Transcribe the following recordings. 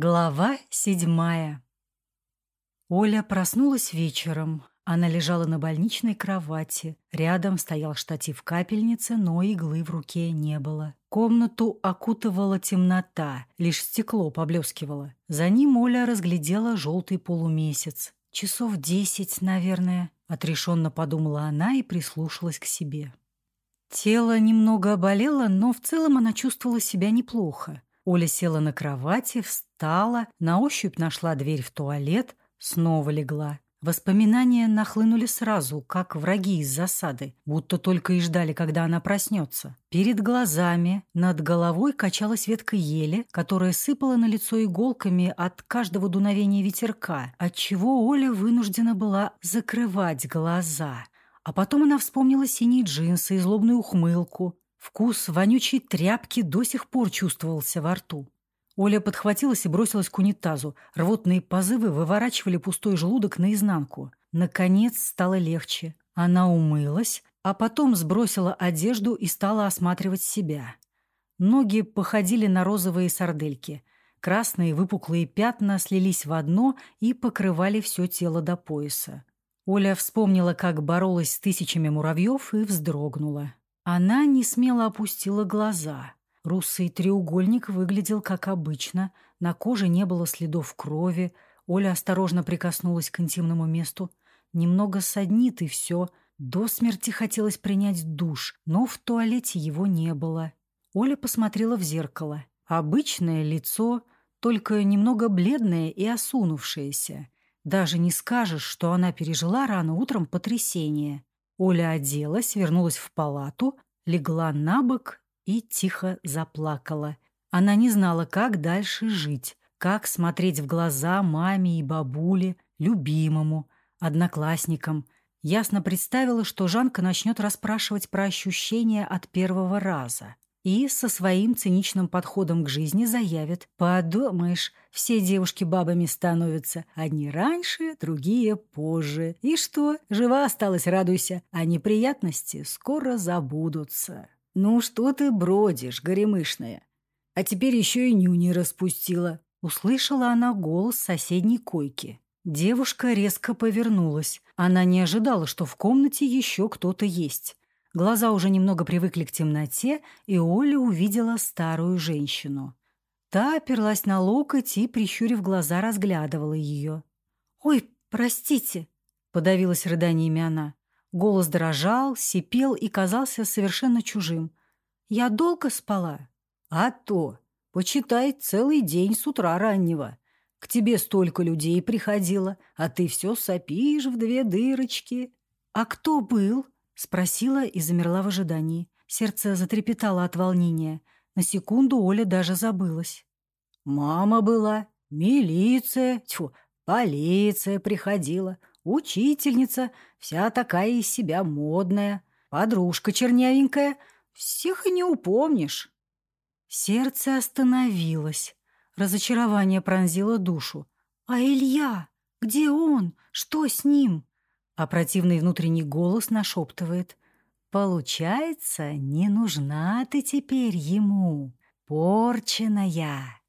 Глава седьмая. Оля проснулась вечером. Она лежала на больничной кровати. Рядом стоял штатив капельницы, но иглы в руке не было. Комнату окутывала темнота, лишь стекло поблескивало. За ним Оля разглядела желтый полумесяц. Часов десять, наверное, отрешенно подумала она и прислушалась к себе. Тело немного болело, но в целом она чувствовала себя неплохо. Оля села на кровати, встала, на ощупь нашла дверь в туалет, снова легла. Воспоминания нахлынули сразу, как враги из засады, будто только и ждали, когда она проснется. Перед глазами над головой качалась ветка ели, которая сыпала на лицо иголками от каждого дуновения ветерка, отчего Оля вынуждена была закрывать глаза. А потом она вспомнила синие джинсы и злобную ухмылку, Вкус вонючей тряпки до сих пор чувствовался во рту. Оля подхватилась и бросилась к унитазу. Рвотные позывы выворачивали пустой желудок наизнанку. Наконец стало легче. Она умылась, а потом сбросила одежду и стала осматривать себя. Ноги походили на розовые сардельки. Красные выпуклые пятна слились в одно и покрывали все тело до пояса. Оля вспомнила, как боролась с тысячами муравьев и вздрогнула. Она не смело опустила глаза. Русый треугольник выглядел как обычно, на коже не было следов крови. Оля осторожно прикоснулась к интимному месту. Немного саднит и все. До смерти хотелось принять душ, но в туалете его не было. Оля посмотрела в зеркало. Обычное лицо, только немного бледное и осунувшееся. Даже не скажешь, что она пережила рано утром потрясение. Оля оделась, вернулась в палату, легла на бок и тихо заплакала. Она не знала, как дальше жить, как смотреть в глаза маме и бабуле, любимому, одноклассникам. Ясно представила, что Жанка начнет расспрашивать про ощущения от первого раза и со своим циничным подходом к жизни заявит «Подумаешь, все девушки бабами становятся, одни раньше, другие позже. И что, жива осталась, радуйся, а неприятности скоро забудутся». «Ну что ты бродишь, горемышная? А теперь еще и нюни распустила». Услышала она голос соседней койки. Девушка резко повернулась. Она не ожидала, что в комнате еще кто-то есть. Глаза уже немного привыкли к темноте, и Оля увидела старую женщину. Та оперлась на локоть и, прищурив глаза, разглядывала ее. «Ой, простите!» — подавилась рыданиями она. Голос дрожал, сипел и казался совершенно чужим. «Я долго спала?» «А то! Почитай, целый день с утра раннего. К тебе столько людей приходило, а ты все сопишь в две дырочки». «А кто был?» Спросила и замерла в ожидании. Сердце затрепетало от волнения. На секунду Оля даже забылась. «Мама была, милиция, тьфу, полиция приходила, учительница, вся такая из себя модная, подружка чернявенькая, всех и не упомнишь». Сердце остановилось. Разочарование пронзило душу. «А Илья? Где он? Что с ним?» А противный внутренний голос нашептывает. «Получается, не нужна ты теперь ему, порченая».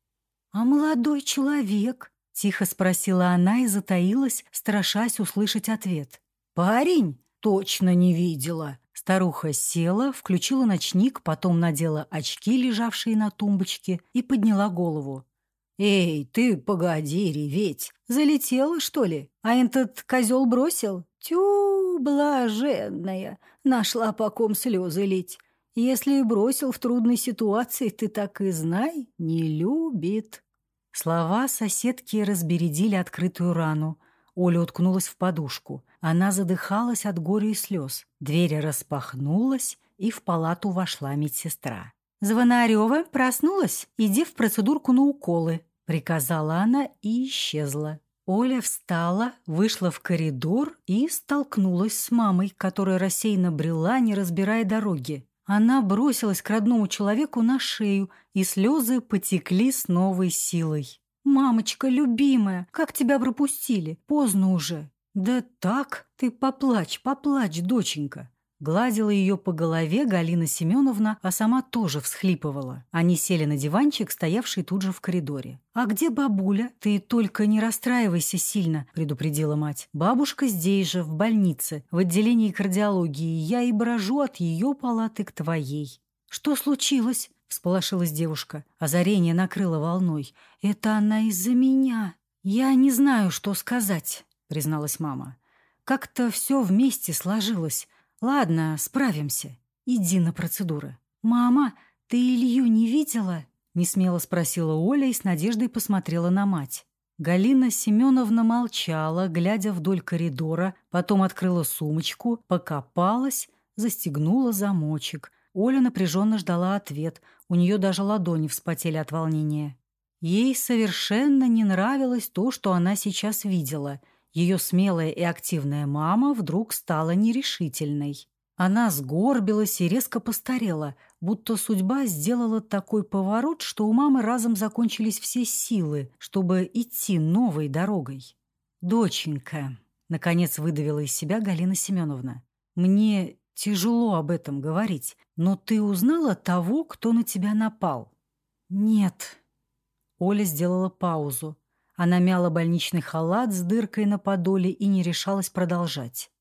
«А молодой человек?» — тихо спросила она и затаилась, страшась услышать ответ. «Парень? Точно не видела». Старуха села, включила ночник, потом надела очки, лежавшие на тумбочке, и подняла голову. «Эй, ты погоди реветь! Залетела, что ли? А этот козел бросил? Тю, блаженная! Нашла по ком слезы лить. Если и бросил в трудной ситуации, ты так и знай, не любит». Слова соседки разбередили открытую рану. Оля уткнулась в подушку. Она задыхалась от горя и слез. Дверь распахнулась, и в палату вошла медсестра. «Звонарева проснулась? Иди в процедурку на уколы», приказала она и исчезла. Оля встала, вышла в коридор и столкнулась с мамой, которая рассеянно брела, не разбирая дороги. Она бросилась к родному человеку на шею, и слезы потекли с новой силой. «Мамочка, любимая, как тебя пропустили? Поздно уже». «Да так, ты поплачь, поплачь, доченька». Гладила ее по голове Галина Семеновна, а сама тоже всхлипывала. Они сели на диванчик, стоявший тут же в коридоре. «А где бабуля? Ты только не расстраивайся сильно», — предупредила мать. «Бабушка здесь же, в больнице, в отделении кардиологии. Я и брожу от ее палаты к твоей». «Что случилось?» — всполошилась девушка. Озарение накрыло волной. «Это она из-за меня. Я не знаю, что сказать», — призналась мама. «Как-то все вместе сложилось». Ладно, справимся. Иди на процедуры. Мама, ты Илью не видела? Несмело спросила Оля и с надеждой посмотрела на мать. Галина Семеновна молчала, глядя вдоль коридора, потом открыла сумочку, покопалась, застегнула замочек. Оля напряженно ждала ответ, у нее даже ладони вспотели от волнения. Ей совершенно не нравилось то, что она сейчас видела — ее смелая и активная мама вдруг стала нерешительной. Она сгорбилась и резко постарела, будто судьба сделала такой поворот, что у мамы разом закончились все силы, чтобы идти новой дорогой. «Доченька», — наконец выдавила из себя Галина Семеновна, — «мне тяжело об этом говорить, но ты узнала того, кто на тебя напал?» «Нет». Оля сделала паузу. Она мяла больничный халат с дыркой на подоле и не решалась продолжать.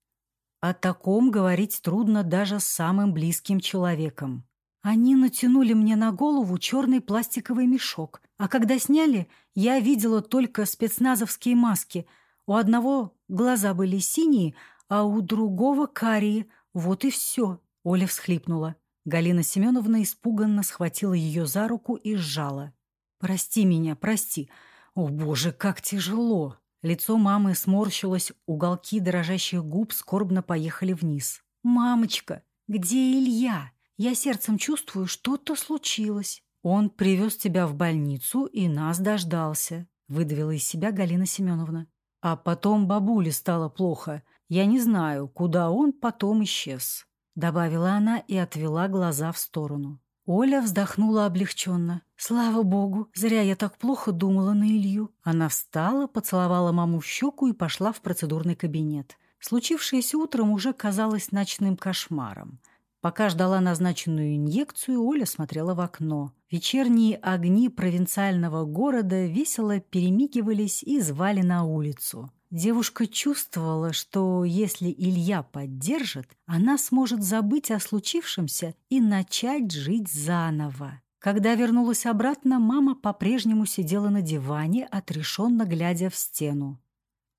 О таком говорить трудно даже с самым близким человеком. Они натянули мне на голову черный пластиковый мешок, а когда сняли, я видела только спецназовские маски. У одного глаза были синие, а у другого карие. Вот и все. Оля всхлипнула. Галина Семеновна испуганно схватила ее за руку и сжала. «Прости меня, прости. О, боже, как тяжело! Лицо мамы сморщилось, уголки дрожащих губ скорбно поехали вниз. «Мамочка, где Илья? Я сердцем чувствую, что-то случилось. Он привез тебя в больницу и нас дождался», — выдавила из себя Галина Семеновна. «А потом бабуле стало плохо. Я не знаю, куда он потом исчез», — добавила она и отвела глаза в сторону. Оля вздохнула облегченно. «Слава богу, зря я так плохо думала на Илью». Она встала, поцеловала маму в щеку и пошла в процедурный кабинет. Случившееся утром уже казалось ночным кошмаром. Пока ждала назначенную инъекцию, Оля смотрела в окно. Вечерние огни провинциального города весело перемигивались и звали на улицу. Девушка чувствовала, что если Илья поддержит, она сможет забыть о случившемся и начать жить заново. Когда вернулась обратно, мама по-прежнему сидела на диване, отрешенно глядя в стену.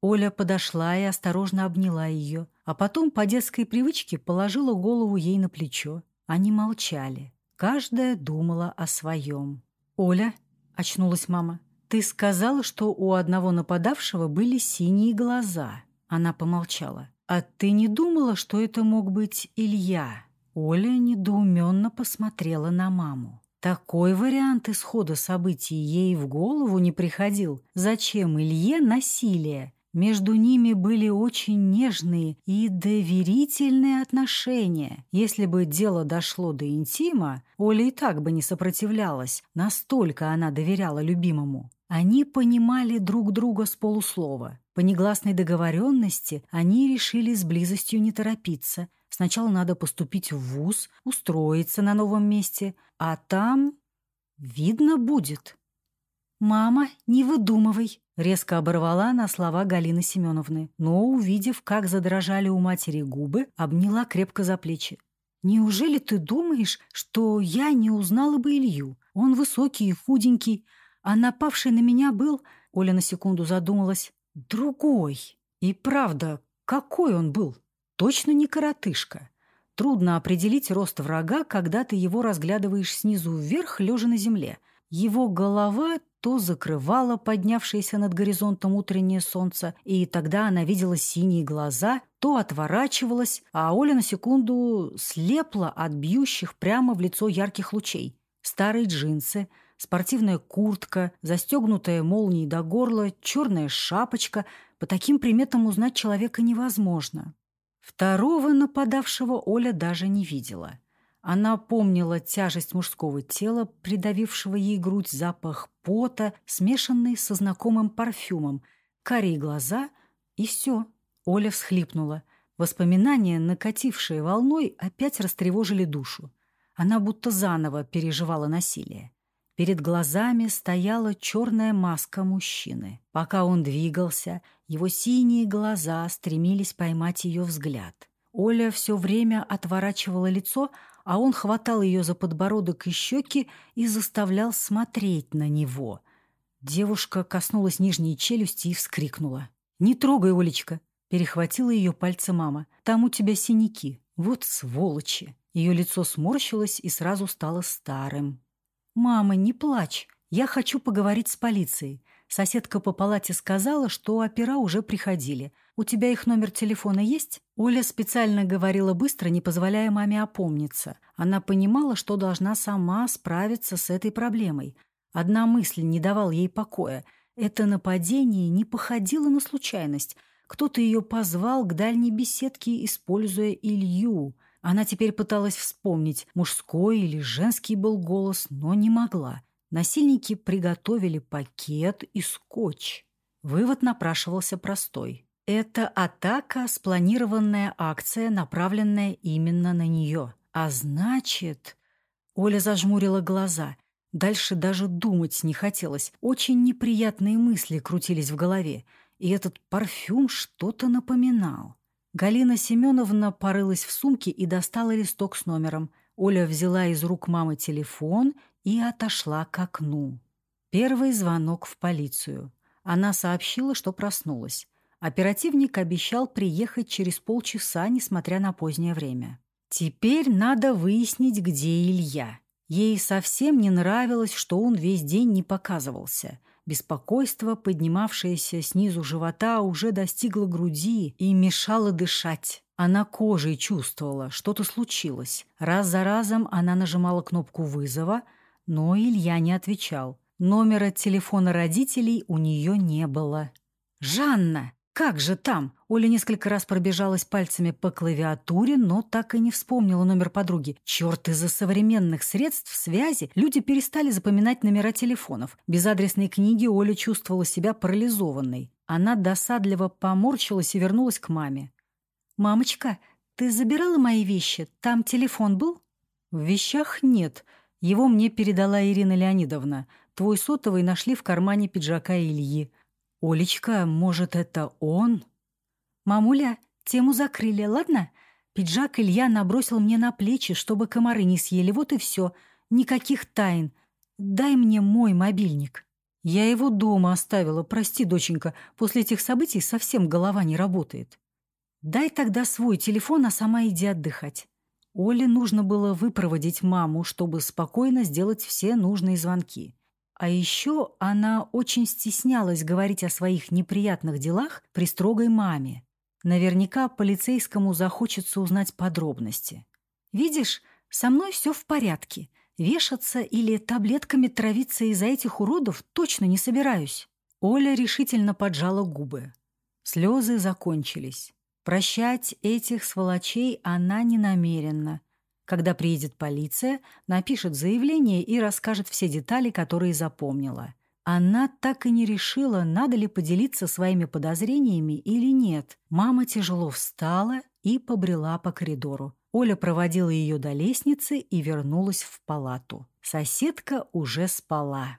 Оля подошла и осторожно обняла ее, а потом по детской привычке положила голову ей на плечо. Они молчали. Каждая думала о своем. «Оля», — очнулась мама, «Ты сказала, что у одного нападавшего были синие глаза». Она помолчала. «А ты не думала, что это мог быть Илья?» Оля недоуменно посмотрела на маму. Такой вариант исхода событий ей в голову не приходил. Зачем Илье насилие? Между ними были очень нежные и доверительные отношения. Если бы дело дошло до интима, Оля и так бы не сопротивлялась, настолько она доверяла любимому. Они понимали друг друга с полуслова. По негласной договоренности они решили с близостью не торопиться. Сначала надо поступить в вуз, устроиться на новом месте, а там видно будет. «Мама, не выдумывай!» — резко оборвала на слова Галины Семеновны, но, увидев, как задрожали у матери губы, обняла крепко за плечи. «Неужели ты думаешь, что я не узнала бы Илью? Он высокий и худенький, а напавший на меня был, Оля на секунду задумалась, другой. И правда, какой он был? Точно не коротышка. Трудно определить рост врага, когда ты его разглядываешь снизу вверх, лежа на земле. Его голова то закрывала поднявшееся над горизонтом утреннее солнце, и тогда она видела синие глаза, то отворачивалась, а Оля на секунду слепла от бьющих прямо в лицо ярких лучей. Старые джинсы — спортивная куртка, застегнутая молнией до горла, черная шапочка. По таким приметам узнать человека невозможно. Второго нападавшего Оля даже не видела. Она помнила тяжесть мужского тела, придавившего ей грудь, запах пота, смешанный со знакомым парфюмом, карие глаза, и все. Оля всхлипнула. Воспоминания, накатившие волной, опять растревожили душу. Она будто заново переживала насилие. Перед глазами стояла черная маска мужчины. Пока он двигался, его синие глаза стремились поймать ее взгляд. Оля все время отворачивала лицо, а он хватал ее за подбородок и щеки и заставлял смотреть на него. Девушка коснулась нижней челюсти и вскрикнула. «Не трогай, Олечка!» — перехватила ее пальцы мама. «Там у тебя синяки. Вот сволочи!» Ее лицо сморщилось и сразу стало старым. «Мама, не плачь. Я хочу поговорить с полицией. Соседка по палате сказала, что опера уже приходили. У тебя их номер телефона есть?» Оля специально говорила быстро, не позволяя маме опомниться. Она понимала, что должна сама справиться с этой проблемой. Одна мысль не давала ей покоя. Это нападение не походило на случайность. Кто-то ее позвал к дальней беседке, используя Илью. Она теперь пыталась вспомнить, мужской или женский был голос, но не могла. Насильники приготовили пакет и скотч. Вывод напрашивался простой. Это атака, спланированная акция, направленная именно на нее. А значит... Оля зажмурила глаза. Дальше даже думать не хотелось. Очень неприятные мысли крутились в голове. И этот парфюм что-то напоминал. Галина Семеновна порылась в сумке и достала листок с номером. Оля взяла из рук мамы телефон и отошла к окну. Первый звонок в полицию. Она сообщила, что проснулась. Оперативник обещал приехать через полчаса, несмотря на позднее время. Теперь надо выяснить, где Илья. Ей совсем не нравилось, что он весь день не показывался. Беспокойство, поднимавшееся снизу живота, уже достигло груди и мешало дышать. Она кожей чувствовала, что-то случилось. Раз за разом она нажимала кнопку вызова, но Илья не отвечал. Номера телефона родителей у нее не было. «Жанна!» Как же там? Оля несколько раз пробежалась пальцами по клавиатуре, но так и не вспомнила номер подруги. Черт, из-за современных средств связи люди перестали запоминать номера телефонов. Без адресной книги Оля чувствовала себя парализованной. Она досадливо поморщилась и вернулась к маме. «Мамочка, ты забирала мои вещи? Там телефон был?» «В вещах нет. Его мне передала Ирина Леонидовна. Твой сотовый нашли в кармане пиджака Ильи. «Олечка, может, это он?» «Мамуля, тему закрыли, ладно? Пиджак Илья набросил мне на плечи, чтобы комары не съели, вот и все. Никаких тайн. Дай мне мой мобильник». «Я его дома оставила, прости, доченька, после этих событий совсем голова не работает». «Дай тогда свой телефон, а сама иди отдыхать». Оле нужно было выпроводить маму, чтобы спокойно сделать все нужные звонки. А еще она очень стеснялась говорить о своих неприятных делах при строгой маме. Наверняка полицейскому захочется узнать подробности. «Видишь, со мной все в порядке. Вешаться или таблетками травиться из-за этих уродов точно не собираюсь». Оля решительно поджала губы. Слезы закончились. Прощать этих сволочей она не намерена. Когда приедет полиция, напишет заявление и расскажет все детали, которые запомнила. Она так и не решила, надо ли поделиться своими подозрениями или нет. Мама тяжело встала и побрела по коридору. Оля проводила ее до лестницы и вернулась в палату. Соседка уже спала.